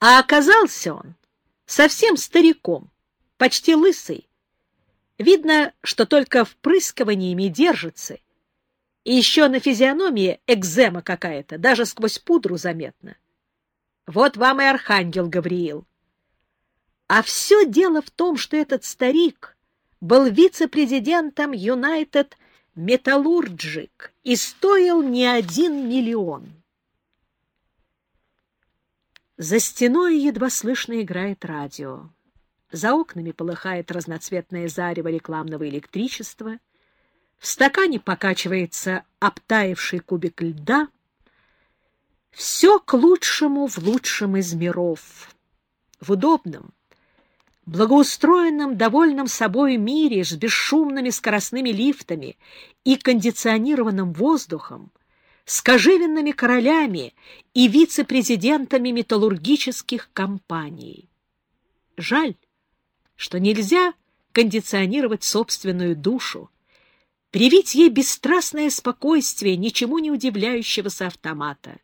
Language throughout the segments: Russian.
А оказался он совсем стариком, почти лысый. Видно, что только впрыскиваниями держится, и еще на физиономии экзема какая-то, даже сквозь пудру заметно. Вот вам и архангел Гавриил. А все дело в том, что этот старик был вице-президентом United Metallurgic и стоил не один миллион. За стеной едва слышно играет радио. За окнами полыхает разноцветное зарево рекламного электричества. В стакане покачивается обтаивший кубик льда. Все к лучшему в лучшем из миров. В удобном, благоустроенном, довольном собой мире с бесшумными скоростными лифтами и кондиционированным воздухом, с кожевенными королями и вице-президентами металлургических компаний. Жаль, что нельзя кондиционировать собственную душу, привить ей бесстрастное спокойствие ничему не удивляющегося автомата.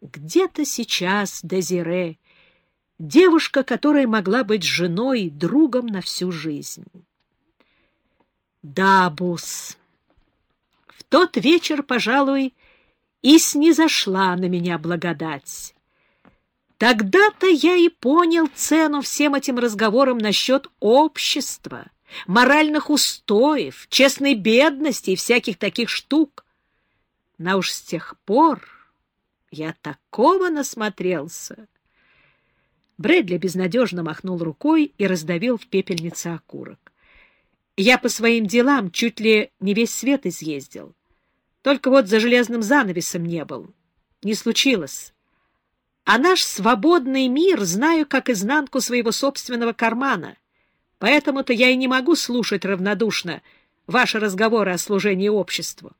Где-то сейчас Дезире, девушка, которая могла быть женой, другом на всю жизнь. Да, Бус, в тот вечер, пожалуй, и снизошла на меня благодать. Тогда-то я и понял цену всем этим разговорам насчет общества, моральных устоев, честной бедности и всяких таких штук. Но уж с тех пор я такого насмотрелся. Брэдли безнадежно махнул рукой и раздавил в пепельнице окурок. Я по своим делам чуть ли не весь свет изъездил. Только вот за железным занавесом не был. Не случилось. А наш свободный мир знаю как изнанку своего собственного кармана. Поэтому-то я и не могу слушать равнодушно ваши разговоры о служении обществу.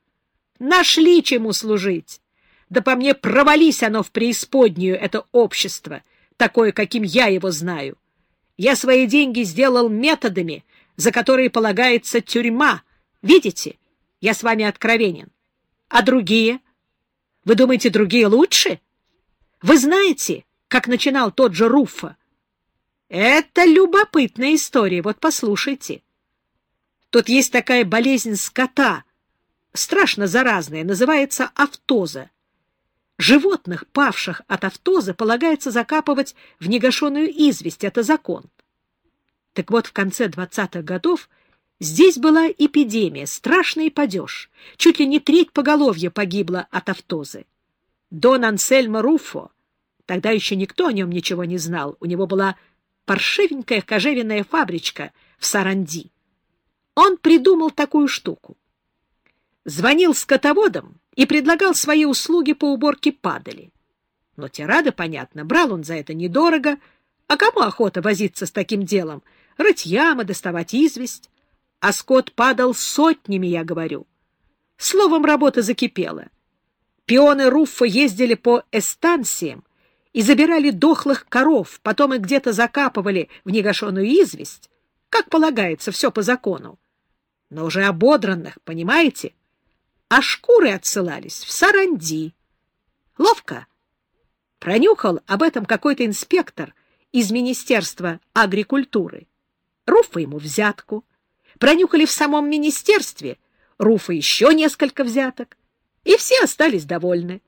Нашли чему служить. Да по мне провались оно в преисподнюю, это общество, такое, каким я его знаю. Я свои деньги сделал методами, за которые полагается тюрьма. Видите, я с вами откровенен. А другие? Вы думаете, другие лучше? — вы знаете, как начинал тот же Руффа? Это любопытная история, вот послушайте. Тут есть такая болезнь скота, страшно заразная, называется автоза. Животных, павших от автоза, полагается закапывать в негашенную известь, это закон. Так вот, в конце двадцатых годов здесь была эпидемия, страшный падеж. Чуть ли не треть поголовья погибла от автозы. Дон Ансельмо Руффо, тогда еще никто о нем ничего не знал, у него была паршивенькая кожевенная фабричка в Саранди. Он придумал такую штуку. Звонил скотоводам и предлагал свои услуги по уборке падали. Но тирада, понятно, брал он за это недорого, а кому охота возиться с таким делом? Рыть ямы, доставать известь. А скот падал сотнями, я говорю. Словом, работа закипела. Пионы Руффа ездили по эстанциям и забирали дохлых коров, потом их где-то закапывали в негашенную известь, как полагается, все по закону. Но уже ободранных, понимаете? А шкуры отсылались в Саранди. Ловко. Пронюхал об этом какой-то инспектор из Министерства агрикультуры. Руфа ему взятку. Пронюхали в самом министерстве. Руфа еще несколько взяток и все остались довольны.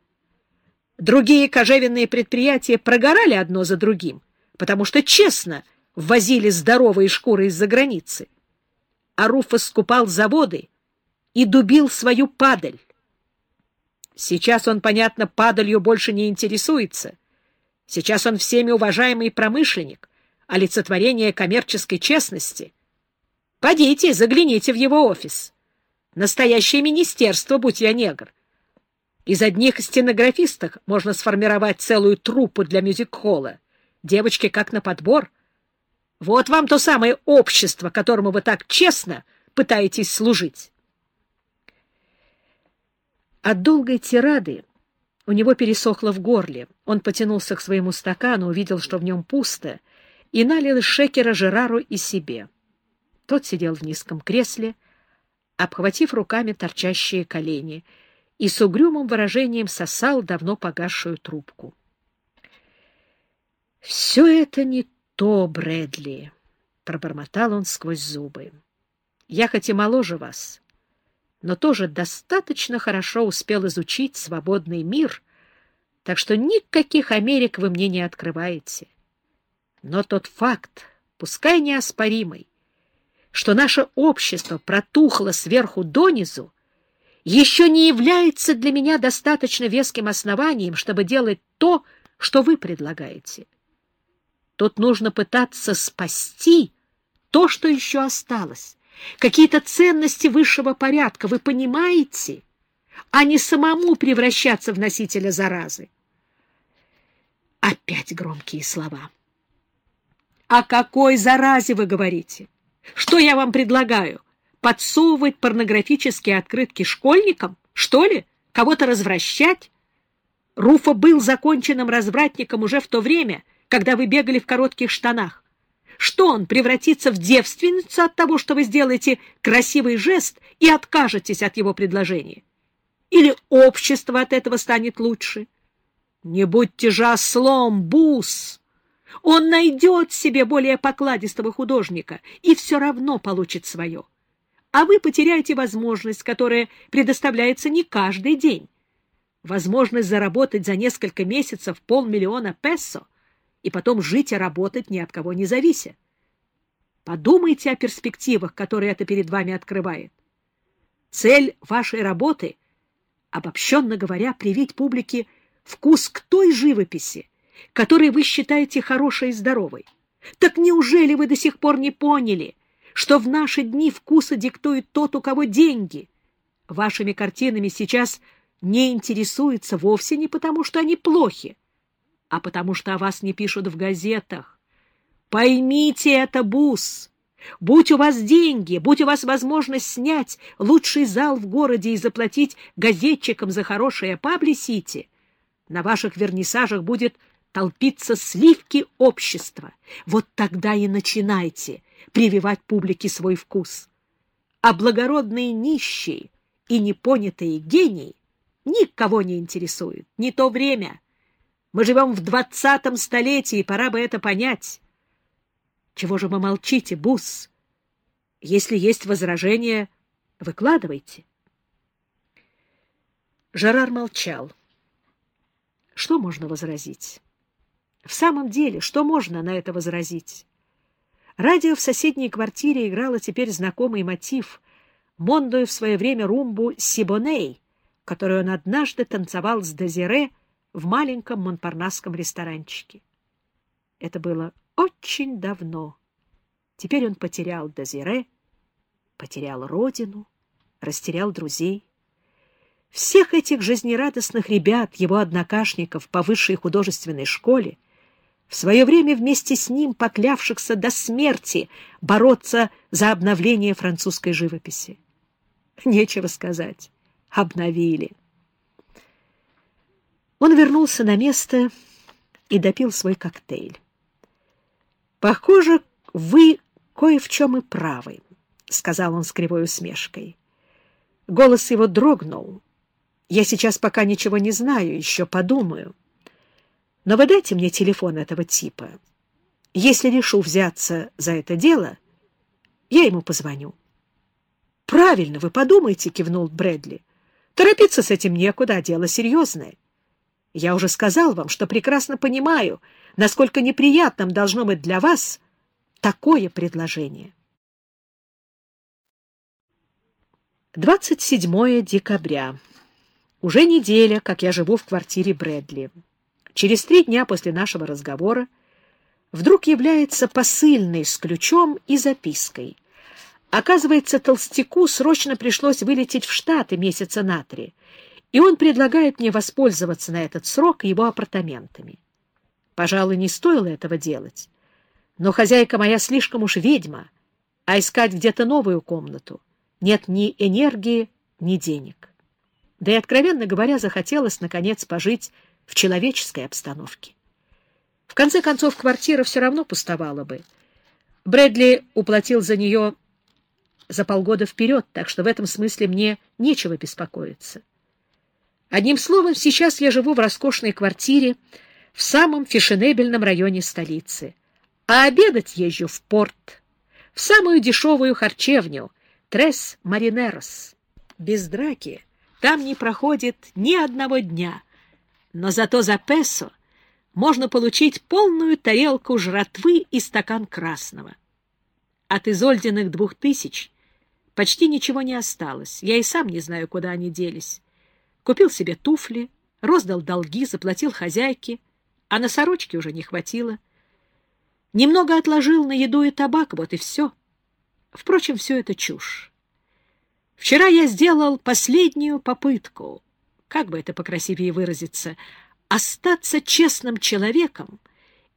Другие кожевенные предприятия прогорали одно за другим, потому что честно ввозили здоровые шкуры из-за границы. А Руфа скупал заводы и дубил свою падаль. Сейчас он, понятно, падалью больше не интересуется. Сейчас он всеми уважаемый промышленник, олицетворение коммерческой честности. Подите, загляните в его офис. Настоящее министерство, будь я негр. Из одних стенографисток можно сформировать целую труппу для мюзик-холла. Девочки как на подбор. Вот вам то самое общество, которому вы так честно пытаетесь служить. От долгой тирады у него пересохло в горле. Он потянулся к своему стакану, увидел, что в нем пусто, и налил шекера Жерару и себе. Тот сидел в низком кресле, обхватив руками торчащие колени — и с угрюмым выражением сосал давно погасшую трубку. Все это не то, Брэдли, — пробормотал он сквозь зубы. Я хоть и моложе вас, но тоже достаточно хорошо успел изучить свободный мир, так что никаких Америк вы мне не открываете. Но тот факт, пускай неоспоримый, что наше общество протухло сверху донизу, еще не является для меня достаточно веским основанием, чтобы делать то, что вы предлагаете. Тут нужно пытаться спасти то, что еще осталось, какие-то ценности высшего порядка, вы понимаете, а не самому превращаться в носителя заразы. Опять громкие слова. О какой заразе вы говорите? Что я вам предлагаю? Подсовывать порнографические открытки школьникам? Что ли? Кого-то развращать? Руфа был законченным развратником уже в то время, когда вы бегали в коротких штанах. Что он, превратится в девственницу от того, что вы сделаете красивый жест и откажетесь от его предложения? Или общество от этого станет лучше? Не будьте же ослом, бус! Он найдет себе более покладистого художника и все равно получит свое. А вы потеряете возможность, которая предоставляется не каждый день. Возможность заработать за несколько месяцев полмиллиона песо и потом жить и работать ни от кого не завися. Подумайте о перспективах, которые это перед вами открывает. Цель вашей работы, обобщенно говоря, привить публике вкус к той живописи, которой вы считаете хорошей и здоровой. Так неужели вы до сих пор не поняли, что в наши дни вкуса диктует тот, у кого деньги? Вашими картинами сейчас не интересуются вовсе не потому, что они плохи, а потому что о вас не пишут в газетах. Поймите это, Бус! Будь у вас деньги, будь у вас возможность снять лучший зал в городе и заплатить газетчикам за хорошее паблисити, на ваших вернисажах будет толпиться сливки общества. Вот тогда и начинайте прививать публике свой вкус. А благородные нищие и непонятые гении никого не интересуют. Не то время. Мы живем в двадцатом столетии, пора бы это понять. Чего же вы молчите, Бус? Если есть возражения, выкладывайте. Жерар молчал. Что можно возразить? В самом деле, что можно на это возразить? Радио в соседней квартире играло теперь знакомый мотив, Мондою в свое время румбу «Сибоней», которую он однажды танцевал с Дезире в маленьком монпарнасском ресторанчике. Это было очень давно. Теперь он потерял Дезире, потерял родину, растерял друзей. Всех этих жизнерадостных ребят, его однокашников по высшей художественной школе, в свое время вместе с ним поклявшихся до смерти бороться за обновление французской живописи. Нечего сказать, обновили. Он вернулся на место и допил свой коктейль. «Похоже, вы кое в чем и правы», — сказал он с кривой усмешкой. Голос его дрогнул. «Я сейчас пока ничего не знаю, еще подумаю». Но вы дайте мне телефон этого типа. Если решу взяться за это дело, я ему позвоню. — Правильно, вы подумайте, — кивнул Брэдли. — Торопиться с этим некуда, дело серьезное. Я уже сказал вам, что прекрасно понимаю, насколько неприятным должно быть для вас такое предложение. 27 декабря. Уже неделя, как я живу в квартире Брэдли. Через три дня после нашего разговора вдруг является посыльный с ключом и запиской. Оказывается, толстяку срочно пришлось вылететь в Штаты месяца на три, и он предлагает мне воспользоваться на этот срок его апартаментами. Пожалуй, не стоило этого делать, но хозяйка моя слишком уж ведьма, а искать где-то новую комнату нет ни энергии, ни денег. Да и, откровенно говоря, захотелось, наконец, пожить в человеческой обстановке. В конце концов, квартира все равно пустовала бы. Брэдли уплатил за нее за полгода вперед, так что в этом смысле мне нечего беспокоиться. Одним словом, сейчас я живу в роскошной квартире в самом фешенебельном районе столицы, а обедать езжу в порт, в самую дешевую харчевню Трес Маринерос. Без драки там не проходит ни одного дня, но зато за песо можно получить полную тарелку жратвы и стакан красного. От изольденных двух тысяч почти ничего не осталось. Я и сам не знаю, куда они делись. Купил себе туфли, роздал долги, заплатил хозяйке, а на сорочке уже не хватило. Немного отложил на еду и табак, вот и все. Впрочем, все это чушь. Вчера я сделал последнюю попытку, как бы это покрасивее выразиться, остаться честным человеком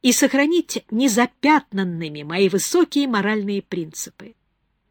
и сохранить незапятнанными мои высокие моральные принципы.